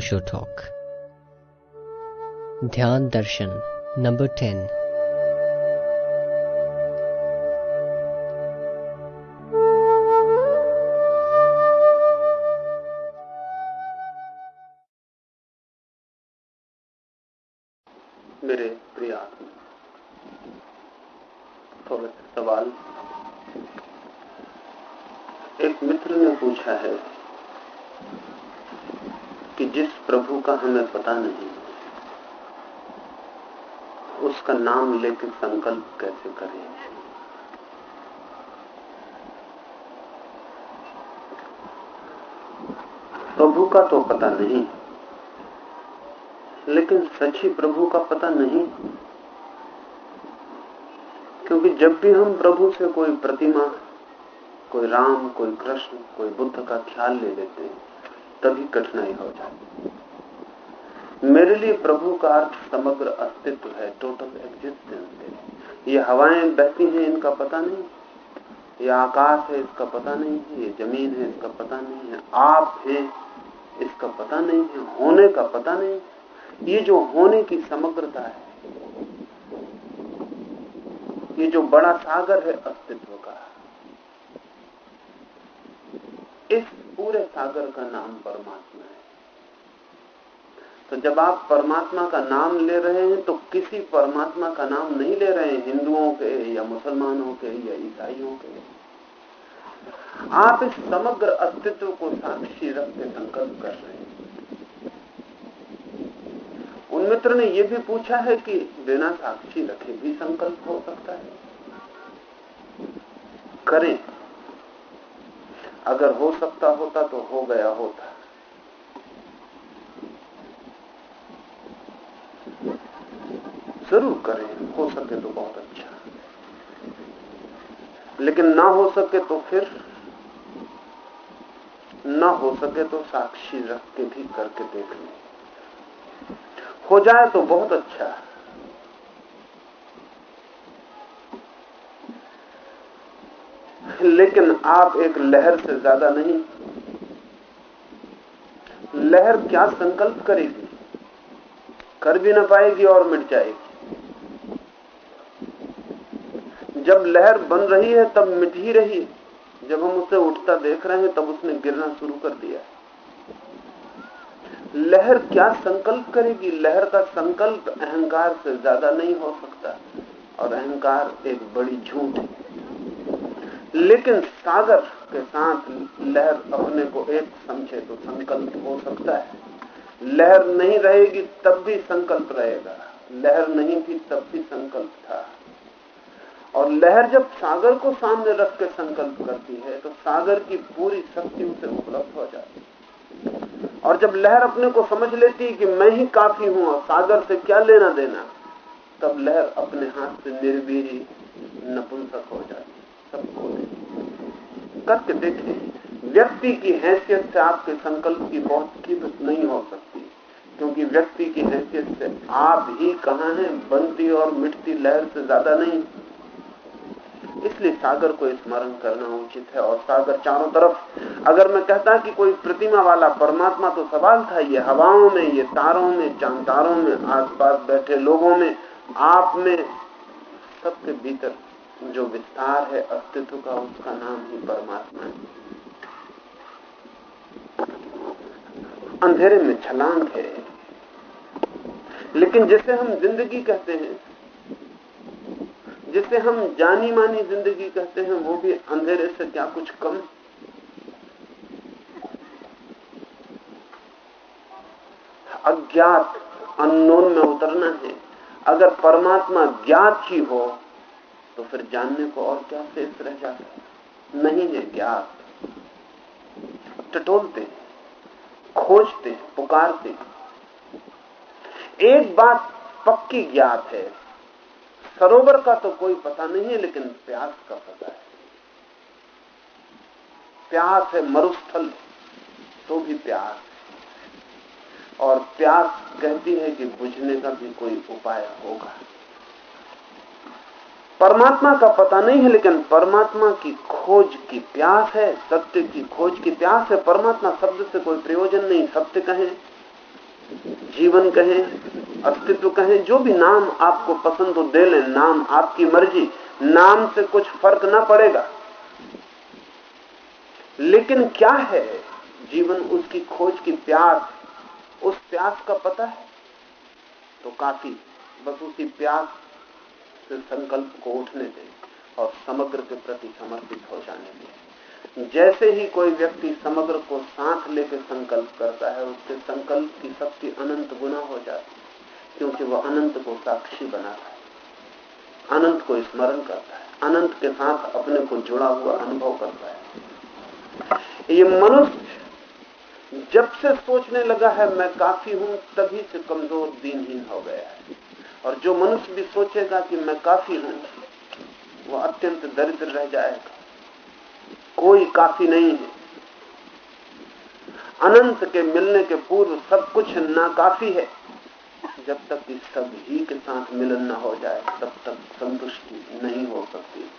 Osho Talk. Dhyan Darshan, number 10. संकल्प कैसे करें? प्रभु का तो पता नहीं, लेकिन सच्ची प्रभु का पता नहीं। क्योंकि जब भी हम प्रभु से कोई प्रतिमा, कोई राम, कोई कृष्ण, कोई बुद्ध का ख्याल ले लेते हैं, तभी कठिनाई हो जाती मेरे लिए प्रभु का अर्थ समग्र अस्तित्व है टोटल एग्जिस्टेंस है। ये हवाएँ बहती हैं, इनका पता नहीं। ये आकाश है, इसका पता नहीं। है ये ज़मीन है, इसका पता नहीं। है आप है, इसका पता नहीं। है होने का पता नहीं। ये जो होने की समग्रता है, ये जो बड़ा सागर है, अस्तित्व का इस पूरे सागर का नाम परमात्मा है। तो जब आप परमात्मा का नाम ले रहे हैं तो किसी परमात्मा का नाम नहीं ले रहे हैं, हिंदुओं के, या मुसलमानों के, या ईसाइयों के। आप इस समग्र अस्तित्व को साक्षी रख के संकल्प कर रहे हैं। उन मित्र ने यह भी पूछा है कि बिना साक्षी रखे भी संकल्प हो सकता है? करें। अगर हो सकता होता तो हो गया होता। ज़रूर करें, हो सके तो बहुत अच्छा। लेकिन ना हो सके तो फिर, ना हो सके तो साक्षी रख के भी करके देख लें। हो जाए तो बहुत अच्छा। लेकिन आप एक लहर से ज़्यादा नहीं। लहर क्या संकल्प करेगी? कर भी ना पाएगी और मिट जाएगी। जब लहर बन रही है, तब मिट ही रही। जब हम उसे उठता देख रहे हैं, तब उसने गिरना शुरू कर दिया। लहर क्या संकल्प करेगी? लहर का संकल्प अहंकार से ज़्यादा नहीं हो सकता। और अहंकार एक बड़ी झूठ है। लेकिन सागर के साथ लहर अपने को एक समझे तो संकल्प हो सकता है। लहर नहीं रहेगी, तब भी संकल्प रहेगा। लहर नहीं थी, तब भी संकल्प था। और लहर जब सागर को सामने रख के संकल्प करती है तो सागर की पूरी शक्ति उसे उपलब्ध हो जाती है। और जब लहर अपने को समझ लेती है कि मैं ही काफ़ी हूँ और सागर से क्या लेना देना, तब लहर अपने हाथ से निर्वीरी नपुंसक हो जाती है, सबको करके देखें, व्यक्ति की हैसियत से आपके संकल्प की बहुत कीमत नहीं हो सकती, क्योंकि व्यक्ति की हैसियत से आप ही कहा हैं, बनती और मिटती लहर से ज़्यादा नहीं। इसलिए सागर को स्मरण करना उचित है और सागर चारों तरफ़, अगर मैं कहता कि कोई प्रतिमा वाला परमात्मा तो सवाल था ये हवाओं में, ये तारों में चांदारों में, आसपास बैठे लोगों में, आप में सबके भीतर जो विस्तार है, अस्तित्व का, उसका नाम ही परमात्मा है। अंधेरे में छलांग है। लेकिन जिसे हम ज़िंदगी कहते हैं जिसे हम जानी मानी ज़िंदगी कहते हैं, वो भी अंधेरे से क्या कुछ कम? अज्ञात अननोन में उतरना है। अगर परमात्मा ज्ञात ही हो तो फिर जानने को और क्या शेष रह जाता नहीं है ज्ञात। टटोलते, खोजते, पुकारते। एक बात पक्की ज्ञात है सरोवर का तो कोई पता नहीं है, लेकिन प्यास का पता है। प्यास है मरुस्थल तो भी प्यास और प्यास कहती है कि बुझने का भी कोई उपाय होगा। परमात्मा का पता नहीं है, लेकिन परमात्मा की खोज की प्यास है, सत्य की खोज की प्यास है। परमात्मा शब्द से कोई प्रयोजन नहीं, सत्य कहें, जीवन कहें अस्तित्व कहें, जो भी नाम आपको पसंद हो, दे लें। नाम आपकी मर्ज़ी। नाम से कुछ फ़र्क ना पड़ेगा। लेकिन क्या है? जीवन उसकी खोज की प्यास उस प्यास का पता है? तो काफ़ी। बस उसी प्यास से संकल्प को उठने दें और समग्र के प्रति समर्पित हो जाने दें। जैसे ही कोई व्यक्ति समग्र को साथ लेकर संकल्प करता है, उसके संकल्प की शक्ति अनंत गुना हो जाती है। क्योंकि वह अनंत को साक्षी बनाता है। अनंत को स्मरण करता है। अनंत के साथ अपने को जुड़ा हुआ अनुभव करता है। ये मनुष्य जब से सोचने लगा है, मैं काफ़ी हूँ, तभी से कमज़ोर दीनहीन हो गया है। और जो मनुष्य भी सोचेगा कि मैं काफ़ी हूँ, वो अत्यंत दरिद्र रह जाएगा। कोई काफ़ी नहीं है। अनंत के मिलने के पूर्व सब कुछ ना काफ़ी है। जब तक कि सब ही के साथ मिलन न हो जाए, तब तक संतुष्टि नहीं हो सकती।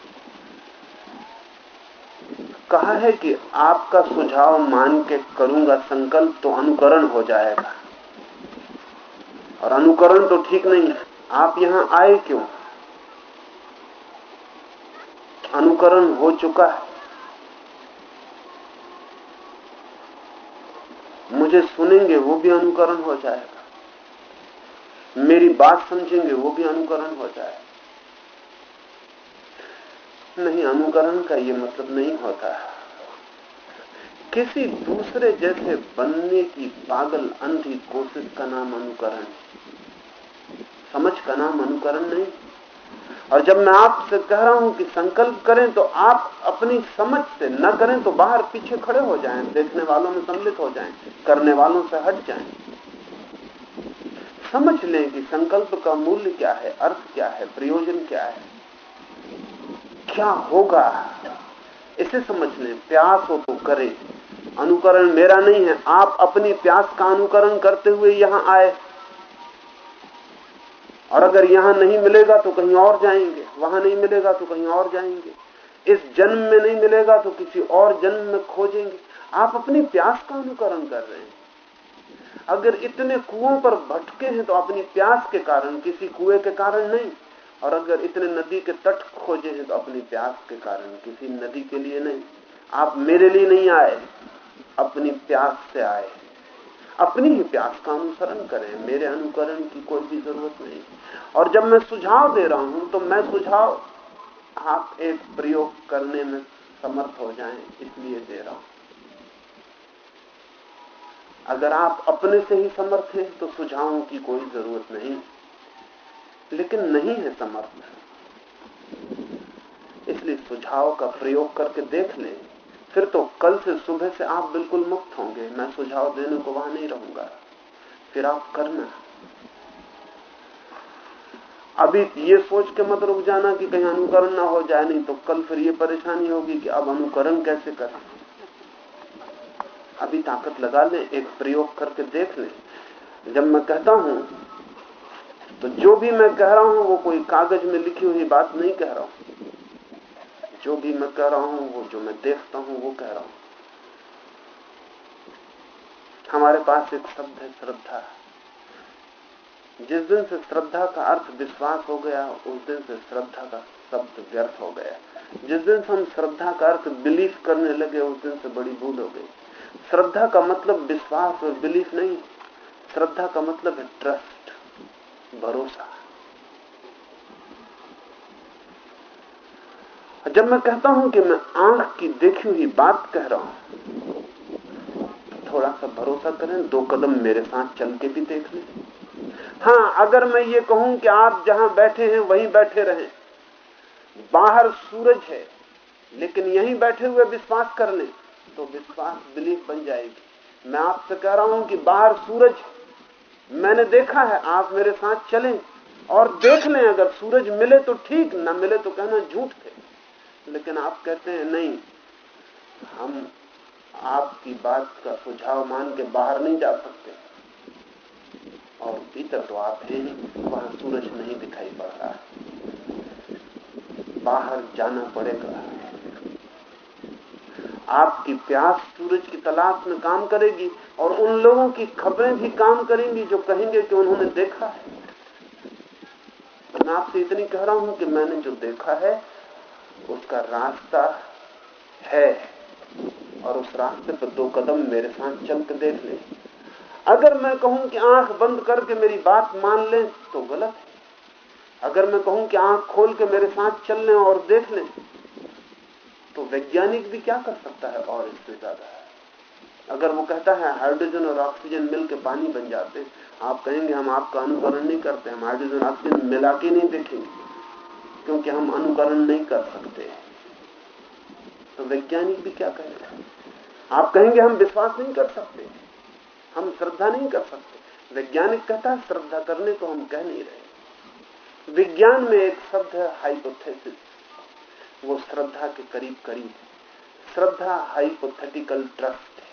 कहा है कि आपका सुझाव मान के करूँगा, संकल्प तो अनुकरण हो जाएगा। और अनुकरण तो ठीक नहीं है। आप यहाँ आए क्यों? अनुकरण हो चुका है। मुझे सुनेंगे, वो भी अनुकरण हो जाएगा। मेरी बात समझेंगे वो भी अनुकरण हो जाए। नहीं अनुकरण का ये मतलब नहीं होता। किसी दूसरे जैसे बनने की पागल अंधी कोशिश का नाम अनुकरण। समझ का नाम अनुकरण नहीं। और जब मैं आपसे कह रहा हूँ कि संकल्प करें तो आप अपनी समझ से न करें तो बाहर पीछे खड़े हो जाएँ, देखने वालों में सम्मिलित हो जाएँ, करने वालों से हट जाएँ। समझ लें कि संकल्प का मूल्य क्या है, अर्थ क्या है, प्रयोजन क्या है। क्या होगा? इसे समझ लें प्यास हो तो करें। अनुकरण मेरा नहीं है, आप अपनी प्यास का अनुकरण करते हुए यहाँ आए। और अगर यहाँ नहीं मिलेगा तो कहीं और जाएँगे, वहाँ नहीं मिलेगा तो कहीं और जाएँगे। इस जन्म में नहीं मिलेगा तो किसी और जन्म में खोजेंगे। आप अपनी प्यास का अनुकरण कर रहे हैं। अगर इतने कुओं पर भटके हैं तो अपनी प्यास के कारण, किसी कुएँ के कारण नहीं। और अगर इतने नदी के तट खोजे हैं तो अपनी प्यास के कारण, किसी नदी के लिए नहीं। आप मेरे लिए नहीं आए, अपनी प्यास से आए अपनी ही प्यास का अनुसरण करें, मेरे अनुकरण की कोई भी ज़रूरत नहीं। और जब मैं सुझाव दे रहा हूँ तो मैं सुझाव आप एक प्रयोग करने में समर्थ हो जाएँ, इसलिए दे रहा हूँ। अगर आप अपने से ही समर्थ हैं तो सुझावों की कोई ज़रूरत नहीं। लेकिन नहीं है समर्थ। इसलिए सुझाव का प्रयोग करके देख लें। फिर तो कल से सुबह से आप बिल्कुल मुक्त होंगे। मैं सुझाव देने को वहाँ नहीं रहूँगा। फिर आप करना। अभी ये सोच के मत रुक जाना कि कहीं अनुकरण ना हो जाए, नहीं तो कल फिर ये परेशानी होगी कि अब अनुकरण कैसे करें। अभी ताकत लगा लें, एक प्रयोग करके देख लें। जब मैं कहता हूँ तो जो भी मैं कह रहा हूँ, वो कोई कागज़ में लिखी हुई बात नहीं कह रहा हूँ। जो भी मैं कह रहा हूँ, वो जो मैं देखता हूँ, वो कह रहा हूँ। हमारे पास एक शब्द है, श्रद्धा। जिस दिन से श्रद्धा का अर्थ विश्वास हो गया, उस दिन से श्रद्धा का शब्द व्यर्थ हो गया। जिस दिन से हम श्रद्धा का अर्थ बिलीव करने लगे, उस दिन से बड़ी भूल हो गई। श्रद्धा का मतलब विश्वास और बिलीफ नहीं। श्रद्धा का मतलब है ट्रस्ट भरोसा। जब मैं कहता हूँ कि मैं आँख की देखी हुई बात कह रहा हूँ थोड़ा सा भरोसा करें, दो कदम मेरे साथ चल के भी देख लें। हाँ अगर मैं ये कहूँ कि आप जहाँ बैठे हैं, वहीं बैठे रहें। बाहर सूरज है, लेकिन यहीं बैठे हुए विश्वास कर लें। तो विश्वास बिलीफ बन जाएगी। मैं आपसे कह रहा हूँ कि बाहर सूरज मैंने देखा है, आप मेरे साथ चलें और देख लें, अगर सूरज मिले तो ठीक, न मिले तो कहना झूठ थे। लेकिन आप कहते हैं, नहीं, हम आपकी बात का सुझाव मान के बाहर नहीं जा सकते। और भीतर तो आप हैं, वहाँ सूरज नहीं दिखाई पड़ रहा है। बाहर जाना पड़ेगा। आपकी प्यास सूरज की तलाश में काम करेगी और उन लोगों की खबरें भी काम करेंगी जो कहेंगे कि उन्होंने देखा है। मैं आपसे इतनी कह रहा हूँ कि मैंने जो देखा है, उसका रास्ता है और उस रास्ते पर दो कदम मेरे साथ चल के देख ले। अगर मैं कहूँ कि आँख बंद करके मेरी बात मान लें तो गलत है। अगर मैं कहूँ कि आँख खोल के मेरे साथ चल लें और देख लें तो वैज्ञानिक भी क्या कर सकता है और इससे ज़्यादा है? अगर वो कहता है, हाइड्रोजन और ऑक्सीजन मिलकर पानी बन जाते आप कहेंगे, हम आपका अनुकरण नहीं करते, हम हाइड्रोजन, ऑक्सीजन मिला के नहीं देखेंगे, क्योंकि हम अनुकरण नहीं कर सकते। तो वैज्ञानिक भी क्या कहेगा? आप कहेंगे, हम विश्वास नहीं कर सकते, हम श्रद्धा नहीं कर सकते। वैज्ञानिक कहता है, श्रद्धा करने को हम कह नहीं रहे। विज्ञान में एक शब्द है हाइपोथेसिस वो श्रद्धा के करीब करीब है। श्रद्धा हाइपोथेटिकल ट्रस्ट है।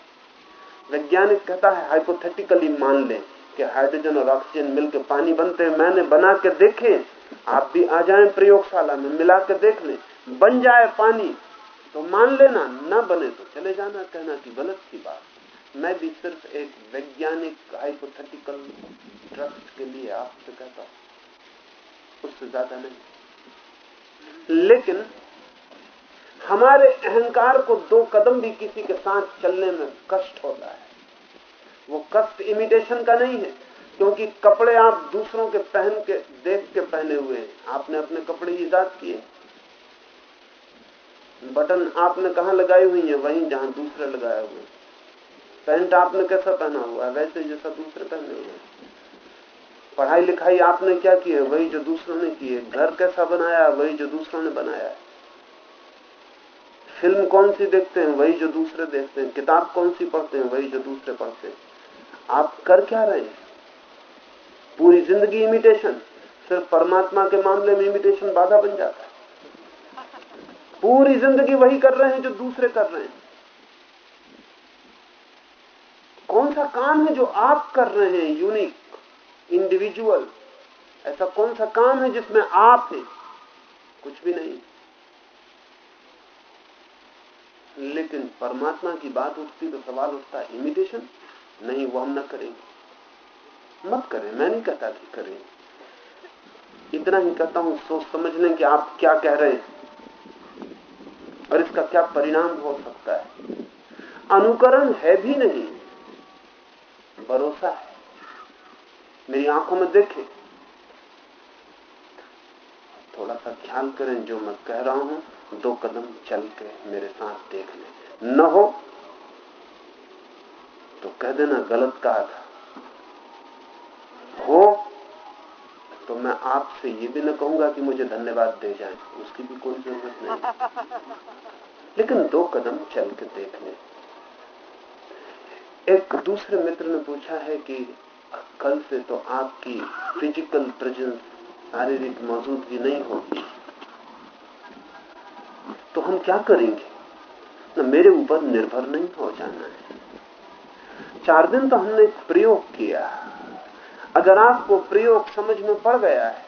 वैज्ञानिक कहता है हाइपोथेटिकली मान लें कि हाइड्रोजन और ऑक्सीजन मिलकर पानी बनते हैं, मैंने बना के देखे, आप भी आ जाएँ प्रयोगशाला में, मिला के देख लें, बन जाए पानी तो मान लेना, न बने तो चले जाना, कहना की गलत की बात मैं भी सिर्फ़ एक वैज्ञानिक हाइपोथेटिकल ट्रस्ट के लिए आपसे कहता हूँ, उससे ज़्यादा नहीं। लेकिन हमारे अहंकार को दो कदम भी किसी के साथ चलने में कष्ट होता है। वो कष्ट इमिटेशन का नहीं है, क्योंकि कपड़े आप दूसरों के पहन के, देख के पहने हुए हैं। आपने अपने कपड़े ईजाद किए। बटन आपने कहा लगाई हुई है? वहीं जहाँ दूसरे लगाए हुए पैंट आपने कैसा पहना हुआ है? वैसे जैसा दूसरे पहने हुए पढ़ाई लिखाई आपने क्या की है? वही जो दूसरों ने की है। घर कैसा बनाया? वही जो दूसरों ने बनाया है। फ़िल्म कौन सी देखते हैं, वही जो दूसरे देखते हैं, किताब कौन सी पढ़ते हैं, वही जो दूसरे पढ़ते हैं। आप कर क्या रहे हैं? पूरी ज़िंदगी इमिटेशन सिर्फ़ परमात्मा के मामले में इमिटेशन बाधा बन जाता है। पूरी ज़िंदगी वही कर रहे हैं जो दूसरे कर रहे हैं। कौन सा काम है जो आप कर रहे हैं यूनिक इंडिविजुअल ऐसा कौन सा काम है जिसमें आप हैं? कुछ भी नहीं। लेकिन परमात्मा की बात उठती तो सवाल उठता इमिटेशन नहीं, वो हम ना करेंगे। मत करें, मैं नहीं कहता कि करें। इतना ही कहता हूँ, सोच समझ लें कि आप क्या कह रहे हैं। और इसका क्या परिणाम हो सकता है? अनुकरण है भी नहीं, भरोसा है। मेरी आँखों में देखें। थोड़ा सा ख्याल करें जो मैं कह रहा हूँ। दो कदम चल के मेरे साथ देख ले न हो तो कह देना गलत कहा था। हो तो मैं आपसे ये भी न कहूँगा कि मुझे धन्यवाद दे जाए। उसकी भी कोई ज़रूरत नहीं। लेकिन दो कदम चल के देख ले एक दूसरे मित्र ने पूछा है कि कल से तो आपकी फ़िज़िकल प्रेजेंस शारीरिक मौजूदगी नहीं होगी। तो हम क्या करेंगे? न मेरे ऊपर निर्भर नहीं हो जाना है। चार दिन तो हमने प्रयोग किया। अगर आपको प्रयोग समझ में पड़ गया है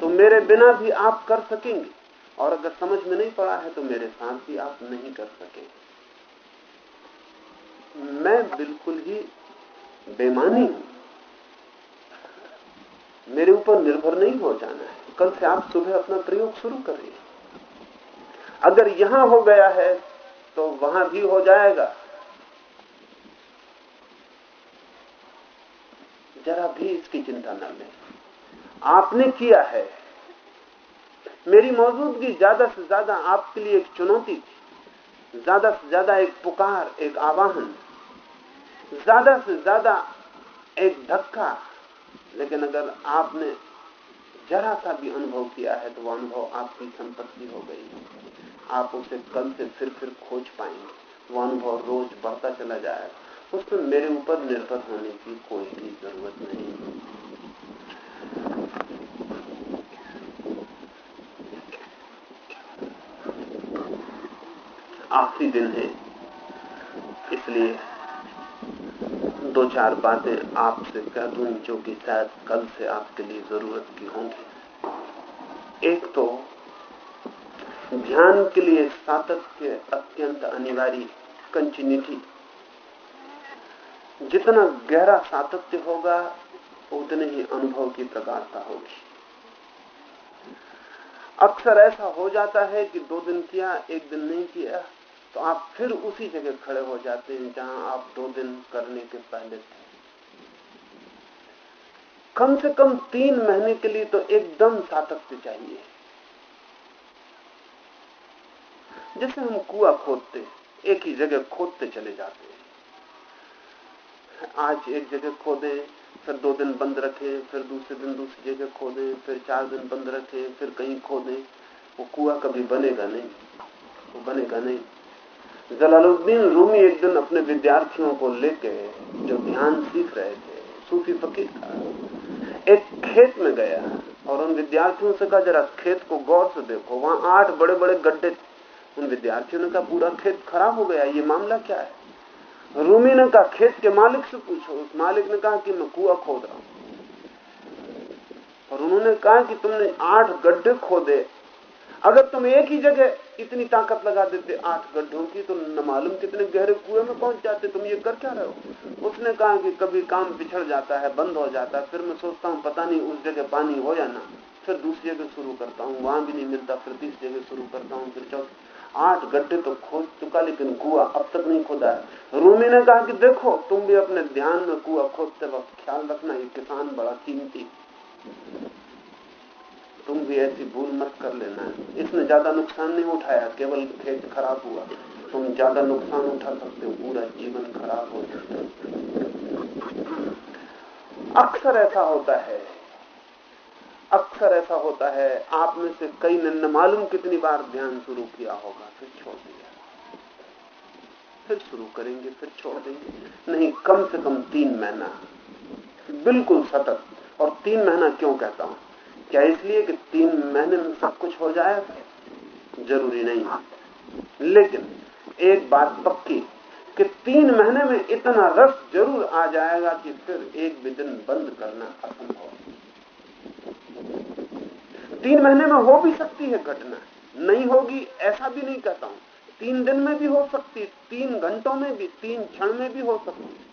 तो मेरे बिना भी आप कर सकेंगे। और अगर समझ में नहीं पड़ा है तो मेरे साथ भी आप नहीं कर सकेंगे। मैं बिल्कुल ही बेमानी हूँ। मेरे ऊपर निर्भर नहीं हो जाना है। कल से आप सुबह अपना प्रयोग शुरू करिए। अगर यहाँ हो गया है तो वहाँ भी हो जाएगा। जरा भी इसकी चिंता न लें आपने किया है। मेरी मौजूदगी ज़्यादा से ज़्यादा आपके लिए एक चुनौती थी। ज़्यादा से ज़्यादा एक पुकार, एक आवाहन। ज़्यादा से ज़्यादा एक धक्का। लेकिन अगर आपने जरा सा भी अनुभव किया है तो वो अनुभव आपकी संपत्ति हो गई। आप उसे कल से फिर फिर खोज पाएँगे। वो अनुभव रोज बढ़ता चला जाएगा। उसमें मेरे ऊपर निर्भर होने की कोई भी ज़रूरत नहीं। आखिरी दिन है। इसलिए दो चार बातें आपसे कह दूँ, जो कि शायद कल से आपके लिए ज़रूरत की होंगी। एक तो ध्यान के लिए सातत्य अत्यंत अनिवार्य कंटिन्यूटी जितना गहरा सातत्य होगा, उतने ही अनुभव की प्रगाढ़ता होगी। अक्सर ऐसा हो जाता है कि दो दिन किया, एक दिन नहीं किया तो आप फिर उसी जगह खड़े हो जाते हैं जहाँ आप दो दिन करने के पहले थे। कम से कम तीन महीने के लिए तो एकदम सातत्य चाहिए। जैसे हम कुआ खोदते एक ही जगह खोदते चले जाते हैं। आज एक जगह खोदे, फिर दो दिन बंद रखे, फिर दूसरे दिन दूसरी जगह खोदे, फिर चार दिन बंद रखे, फिर कहीं खोदे। वो कुआ कभी बनेगा नहीं, वो बनेगा नहीं। जलालुद्दीन रूमी एक दिन अपने विद्यार्थियों को लेके जो ध्यान सीख रहे थे, सूफी फकीर था एक खेत में गया, और उन विद्यार्थियों से कहा, जरा खेत को गौर से देखो, वहाँ आठ बड़े बड़े गड्ढे उन विद्यार्थियों ने कहा, पूरा खेत खराब हो गया, ये मामला क्या है? रूमी ने कहा, खेत के मालिक से पूछो। उस मालिक ने कहा कि मैं कुआ खोद रहा हूँ। और उन्होंने कहा कि तुमने आठ गड्ढे खोदे। अगर तुम एक ही जगह इतनी ताकत लगा देते आठ गड्ढों की तो न मालूम कितने गहरे कुएँ में पहुँच जाते। तुम ये कर क्या रहे हो? उसने कहा कि कभी काम पिछड़ जाता है, बंद हो जाता है। फिर मैं सोचता हूँ, पता नहीं उस जगह पानी हो या ना। फिर दूसरी जगह शुरू करता हूँ, वहाँ भी नहीं मिलता। फिर तीसरी जगह शुरू करता हूँ, फिर चौथी आठ गड्ढे तो खोद चुका, लेकिन कुआ अब तक नहीं खोदा है। रूमी ने कहा कि देखो, तुम भी अपने ध्यान में कुआ खोदते वक्त ख्याल रखना ये किसान बड़ा कीमती तुम भी ऐसी भूल मत कर लेना। इसने ज़्यादा नुकसान नहीं उठाया, केवल खेत खराब हुआ। तुम ज़्यादा नुकसान उठा सकते हो, पूरा जीवन खराब हो सकता अक्सर ऐसा होता है अक्सर ऐसा होता है, आप में से कई ने न मालूम कितनी बार ध्यान शुरू किया होगा, फिर छोड़ दिया। फिर शुरू करेंगे, फिर छोड़ देंगे। नहीं, कम से कम तीन महीना। बिल्कुल सतत। और तीन महीना क्यों कहता हूँ? क्या इसलिए कि तीन महीने में सब कुछ हो जाए? ज़रूरी नहीं। लेकिन एक बात पक्की कि तीन महीने में इतना रस ज़रूर आ जाएगा कि फिर एक भी दिन बंद करना असंभव तीन महीने में हो भी सकती है घटना। नहीं होगी, ऐसा भी नहीं कहता हूँ। तीन दिन में भी हो सकती, तीन घंटों में भी, तीन क्षण में भी हो सकती।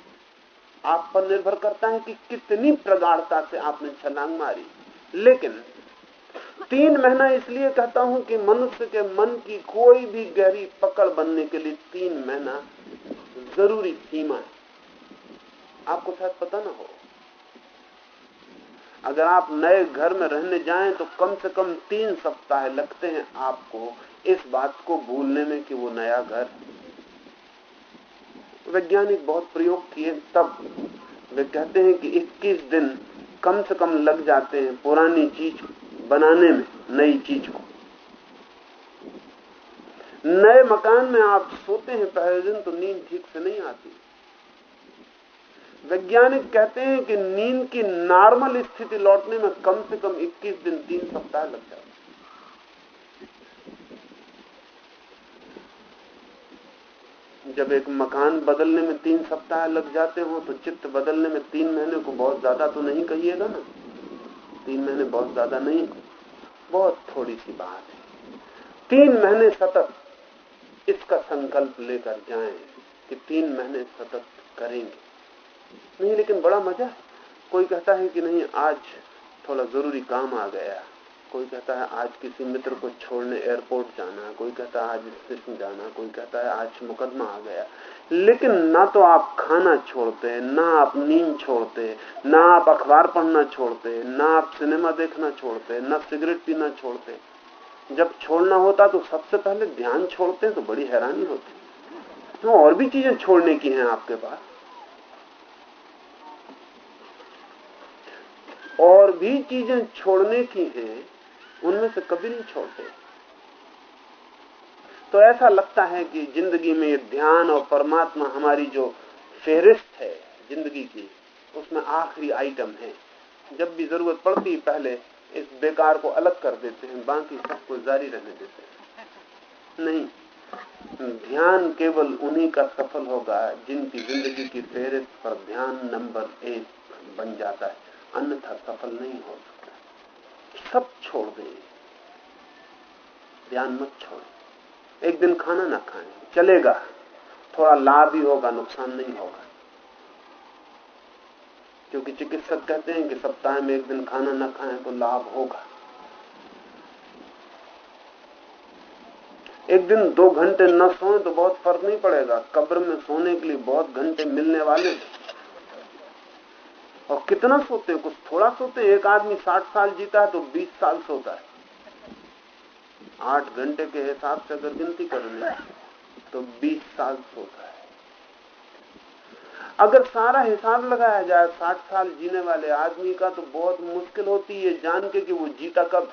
आप पर निर्भर करता है कि कितनी प्रगाढ़ता से आपने छलांग मारी। लेकिन तीन महीना इसलिए कहता हूँ कि मनुष्य के मन की कोई भी गहरी पकड़ बनने के लिए तीन महीना ज़रूरी सीमा है। आपको शायद पता ना हो। अगर आप नए घर में रहने जाएँ तो कम से कम तीन सप्ताह लगते हैं आपको इस बात को भूलने में कि वो नया घर। वैज्ञानिक बहुत प्रयोग किए तब। वे कहते हैं कि 21 दिन कम से कम लग जाते हैं पुरानी चीज़ बनाने में, नई चीज़ को। नए मकान में आप सोते हैं, पहले दिन तो नींद ठीक से नहीं आती। वैज्ञानिक कहते हैं कि नींद की नॉर्मल स्थिति लौटने में कम से कम 21 दिन, तीन सप्ताह लग जाते जब एक मकान बदलने में तीन सप्ताह लग जाते हो तो चित्त बदलने में तीन महीने को बहुत ज़्यादा तो नहीं कहिएगा ना। तीन महीने बहुत ज़्यादा नहीं, बहुत थोड़ी सी बात है। तीन महीने सतत इसका संकल्प लेकर जाएँ कि तीन महीने सतत करेंगे। नहीं, लेकिन बड़ा मज़ा। कोई कहता है कि नहीं, आज थोड़ा ज़रूरी काम आ गया। कोई कहता है, आज किसी मित्र को छोड़ने एयरपोर्ट जाना। कोई कहता है, आज स्टेशन जाना। कोई कहता है, आज मुकदमा आ गया। लेकिन ना तो आप खाना छोड़ते, ना आप नींद छोड़ते, ना आप अखबार पढ़ना छोड़ते, ना आप सिनेमा देखना छोड़ते, ना सिगरेट पीना छोड़ते। जब छोड़ना होता तो सबसे पहले ध्यान छोड़ते तो बड़ी हैरानी होती। तो और भी चीज़ें छोड़ने की हैं आपके पास। और भी चीज़ें छोड़ने की हैं, उनमें से कभी नहीं छोड़ते। तो ऐसा लगता है कि ज़िंदगी में ध्यान और परमात्मा हमारी जो फेहरिस्त है ज़िंदगी की, उसमें आखिरी आइटम है। जब भी ज़रूरत पड़ती है पहले इस बेकार को अलग कर देते हैं, बाकी सबको जारी रहने देते हैं। नहीं, ध्यान केवल उन्हीं का सफल होगा जिनकी ज़िंदगी की फेरिस्त पर ध्यान नंबर एक बन जाता है। अन्यथा सफल नहीं हो सकता। सब छोड़ दें। ध्यान मत छोड़े। एक दिन खाना ना खाएँ, चलेगा। थोड़ा लाभ ही होगा, नुकसान नहीं होगा। क्योंकि चिकित्सक कहते हैं कि सप्ताह में एक दिन खाना ना खाएँ तो लाभ होगा। एक दिन दो घंटे न सोए तो बहुत फ़र्क नहीं पड़ेगा। कब्र में सोने के लिए बहुत घंटे मिलने वाले और कितना सोते हैं? कुछ थोड़ा सोते हैं? एक आदमी साठ साल जीता है तो बीस साल सोता है। आठ घंटे के हिसाब से अगर गिनती करें तो बीस साल सोता है। अगर सारा हिसाब लगाया जाए, साठ साल जीने वाले आदमी का तो बहुत मुश्किल होती है जान के कि वो जीता कब।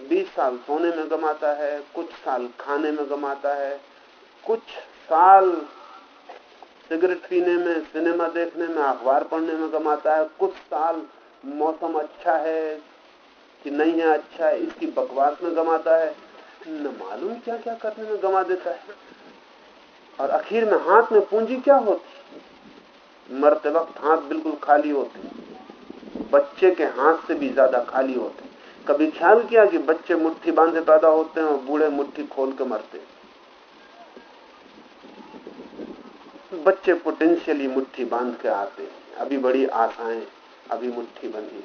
बीस साल सोने में गमाता है, कुछ साल खाने में गमाता है, कुछ साल सिगरेट पीने में, सिनेमा देखने में, अखबार पढ़ने में गमाता है। कुछ साल मौसम अच्छा है कि नहीं है अच्छा है इसकी बकवास में गमाता है। न मालूम क्या क्या करने में गमा देता है। और आखिर में हाथ में पूंजी क्या होती? मरते वक्त हाथ बिल्कुल खाली होते। बच्चे के हाथ से भी ज़्यादा खाली होते। कभी ख्याल किया कि बच्चे मुट्ठी बांधे पैदा होते हैं और बूढ़े मुट्ठी खोल के मरते बच्चे पोटेंशियली मुट्ठी बाँध के आते हैं। अभी बड़ी आशाएँ, अभी मुट्ठी बंधी।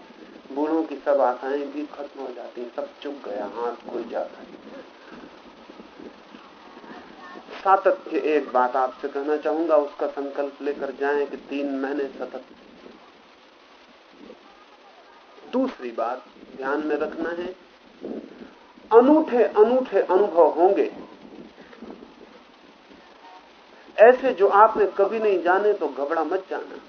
बूढ़ों की सब आशाएँ भी खत्म हो जाती सब चुप गया, हाथ खुल जाता है सातत्य एक बात आपसे कहना चाहूँगा, उसका संकल्प लेकर जाएँ कि तीन महीने सतत। दूसरी बात, ध्यान में रखना है अनूठे अनूठे अनुभव होंगे। ऐसे जो आपने कभी नहीं जाने तो घबरा मत जाना।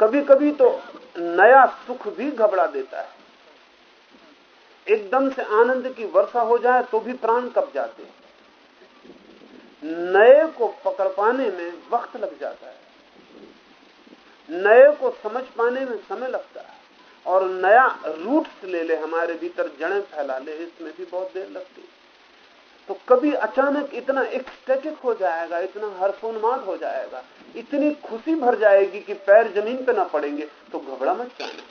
कभी कभी तो नया सुख भी घबरा देता है। एकदम से आनंद की वर्षा हो जाए तो भी प्राण कब जाते हैं। नए को पकड़ पाने में वक्त लग जाता है। नए को समझ पाने में समय लगता है। और नया रूट्स ले ले हमारे भीतर जड़ें फैला ले, इसमें भी बहुत देर लगती है। तो कभी अचानक इतना एक्सटेटिक हो जाएगा, इतना हर्षोन्माद हो जाएगा, इतनी खुशी भर जाएगी कि पैर ज़मीन पे ना पड़ेंगे तो घबरा मत जाना।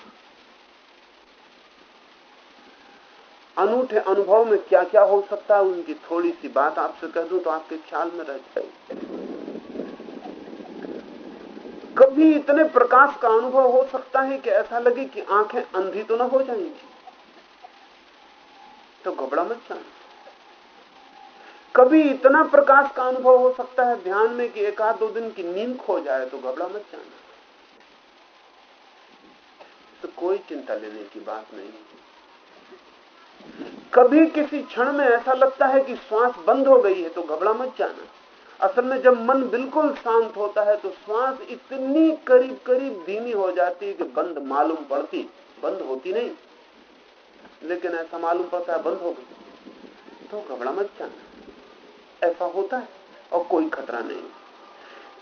अनूठे अनुभव में क्या क्या हो सकता है, उनकी थोड़ी सी बात आपसे कह दूँ तो आपके ख्याल में रह जाएगी कभी इतने प्रकाश का अनुभव हो सकता है कि ऐसा लगे कि आँखें अंधी तो ना हो जाएँगी? तो घबरा मत जाना। कभी इतना प्रकाश का अनुभव हो सकता है ध्यान में कि एक आध दो दिन की नींद खो जाए तो घबरा मत जाना। तो कोई चिंता लेने की बात नहीं। कभी किसी क्षण में ऐसा लगता है कि श्वास बंद हो गई है तो घबरा मत जाना। असल में जब मन बिल्कुल शांत होता है तो श्वास इतनी करीब करीब धीमी हो जाती है कि बंद मालूम पड़ती, बंद होती नहीं। लेकिन ऐसा मालूम पड़ता है बंद हो गई तो घबरा मत जाना। ऐसा होता है और कोई खतरा नहीं।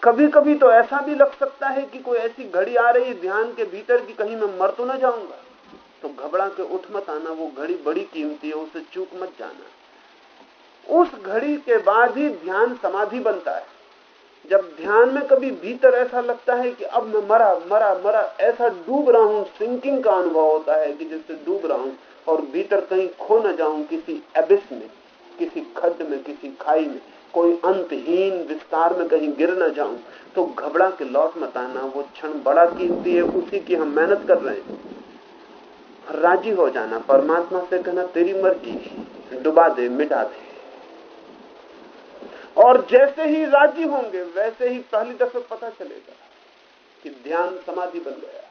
कभी कभी तो ऐसा भी लग सकता है कि कोई ऐसी घड़ी आ रही है ध्यान के भीतर की कहीं मैं मर तो ना जाऊँगा। तो घबरा के उठ मत आना, वो घड़ी बड़ी कीमती है, उसे चूक मत जाना। उस घड़ी के बाद ही ध्यान समाधि बनता है। जब ध्यान में कभी भीतर ऐसा लगता है कि अब मैं मरा मरा मरा, ऐसा डूब रहा हूँ सिंकिंग का अनुभव होता है कि जिससे डूब रहा हूँ और भीतर कहीं खो न जाऊँ किसी एबिस में। किसी खड्ड में, किसी खाई में, कोई अंतहीन विस्तार में कहीं गिर न जाऊँ तो घबरा के लौट मत आना। वो क्षण बड़ा कीमती है, उसी की हम मेहनत कर रहे हैं। राज़ी हो जाना, परमात्मा से कहना, तेरी मर्ज़ी, डुबा दे, मिटा दे। और जैसे ही राज़ी होंगे, वैसे ही पहली दफे पता चलेगा कि ध्यान समाधि बन गया।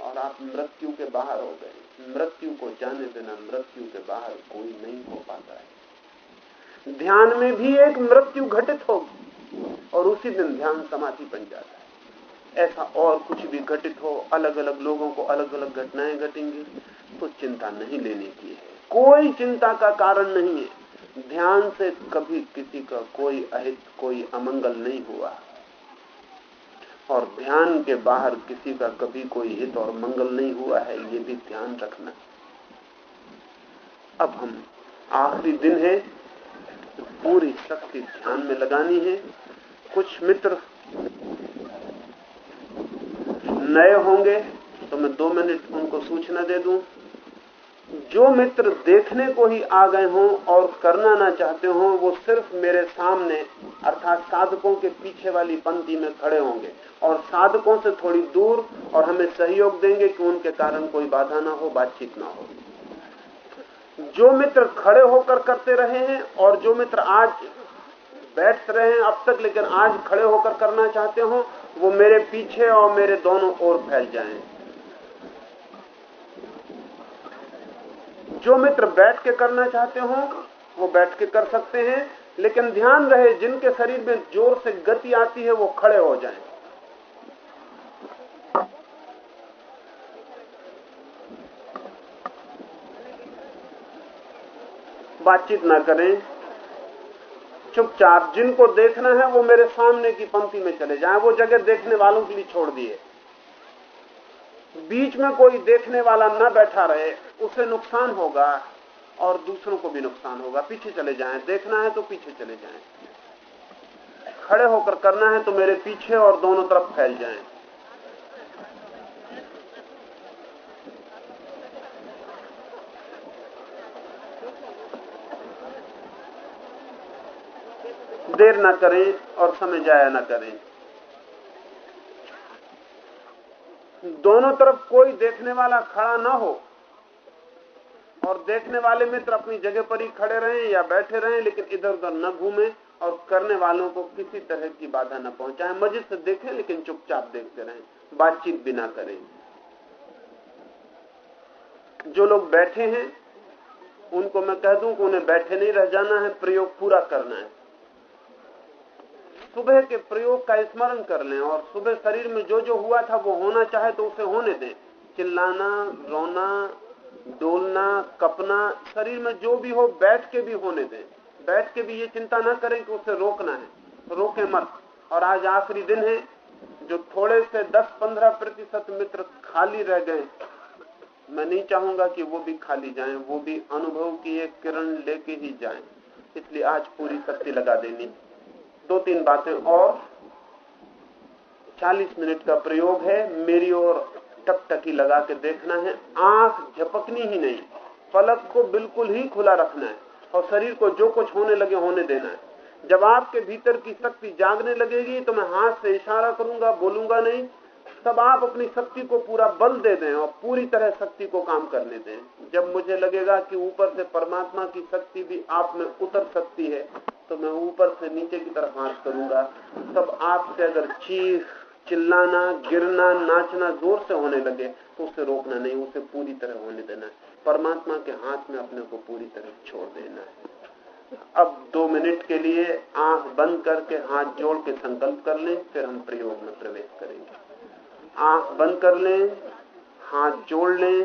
और आप मृत्यु के बाहर हो गए। मृत्यु को जाने बिना मृत्यु के बाहर कोई नहीं हो पाता है। ध्यान में भी एक मृत्यु घटित होगी और उसी दिन ध्यान समाधि बन जाता है। ऐसा और कुछ भी घटित हो अलग अलग लोगों को अलग अलग घटनाएँ घटेंगी तो चिंता नहीं लेने की है। कोई चिंता का कारण नहीं है। ध्यान से कभी किसी का कोई अहित, कोई अमंगल नहीं हुआ। और ध्यान के बाहर किसी का कभी कोई हित और मंगल नहीं हुआ है, ये भी ध्यान रखना। अब हम आखिरी दिन है, पूरी शक्ति ध्यान में लगानी है। कुछ मित्र नए होंगे तो मैं दो मिनट उनको सूचना दे दूँ। जो मित्र देखने को ही आ गए हों और करना ना चाहते हों, वो सिर्फ़ मेरे सामने अर्थात साधकों के पीछे वाली पंक्ति में खड़े होंगे और साधकों से थोड़ी दूर और हमें सहयोग देंगे कि उनके कारण कोई बाधा ना हो, बातचीत ना हो। जो मित्र खड़े होकर करते रहे हैं और जो मित्र आज बैठ रहे हैं अब तक, लेकिन आज खड़े होकर करना चाहते हो, वो मेरे पीछे और मेरे दोनों ओर फैल जाएँ। जो मित्र बैठ के करना चाहते हो, वो बैठ के कर सकते हैं। लेकिन ध्यान रहे, जिनके शरीर में ज़ोर से गति आती है, वो खड़े हो जाएँ। बातचीत ना करें। चुपचाप जिनको देखना है, वो मेरे सामने की पंक्ति में चले जाएँ। वो जगह देखने वालों के लिए छोड़ दिए। बीच में कोई देखने वाला न बैठा रहे, उसे नुकसान होगा। और दूसरों को भी नुकसान होगा। पीछे चले जाएँ, देखना है तो पीछे चले जाएँ। खड़े होकर करना है तो मेरे पीछे और दोनों तरफ़ फैल जाएँ। देर ना करें और समय जाया ना करें। दोनों तरफ़ कोई देखने वाला खड़ा ना हो। और देखने वाले मित्र अपनी जगह पर ही खड़े रहें या बैठे रहें, लेकिन इधर उधर न घूमें और करने वालों को किसी तरह की बाधा न पहुंचाएँ। मज़े से देखें, लेकिन चुपचाप देखते रहें। बातचीत भी ना करें। जो लोग बैठे हैं, उनको मैं कह दूँ कि उन्हें बैठे नहीं रह जाना है, प्रयोग पूरा करना है। सुबह के प्रयोग का स्मरण कर लें और सुबह शरीर में जो जो हुआ था, वो होना चाहे तो उसे होने दें। चिल्लाना, रोना डोलना, कपना, शरीर में जो भी हो, बैठ के भी होने दें। बैठ के भी ये चिंता ना करें कि उसे रोकना है। रोके मत। और आज आखिरी दिन है, जो थोड़े से 10-15 प्रतिशत मित्र खाली रह गए। मैं नहीं चाहूँगा कि वो भी खाली जाएँ, वो भी अनुभव की एक किरण लेके ही जाएँ। इसलिए आज पूरी शक्ति लगा देनी। दो तीन बातें और। 40 मिनट का प्रयोग है। मेरी ओर टकटकी लगा के देखना है, आँख झपकनी ही नहीं, पलक को बिल्कुल ही खुला रखना है और शरीर को जो कुछ होने लगे होने देना है। जब आपके भीतर की शक्ति जागने लगेगी तो मैं हाथ से इशारा करूँगा, बोलूँगा नहीं, तब आप अपनी शक्ति को पूरा बल दे दें और पूरी तरह शक्ति को काम करने दें। जब मुझे लगेगा कि ऊपर से परमात्मा की शक्ति भी आप में उतर सकती है तो मैं ऊपर से नीचे की तरफ़ हाथ करूँगा। तब आपसे अगर चीख चिल्लाना, गिरना, नाचना ज़ोर से होने लगे तो उसे रोकना नहीं, उसे पूरी तरह होने देना है। परमात्मा के हाथ में अपने को पूरी तरह छोड़ देना है। अब दो मिनट के लिए आँख बंद करके हाथ जोड़ के संकल्प कर लें, फिर हम प्रयोग में प्रवेश करेंगे। आँख बंद कर लें, हाथ जोड़ लें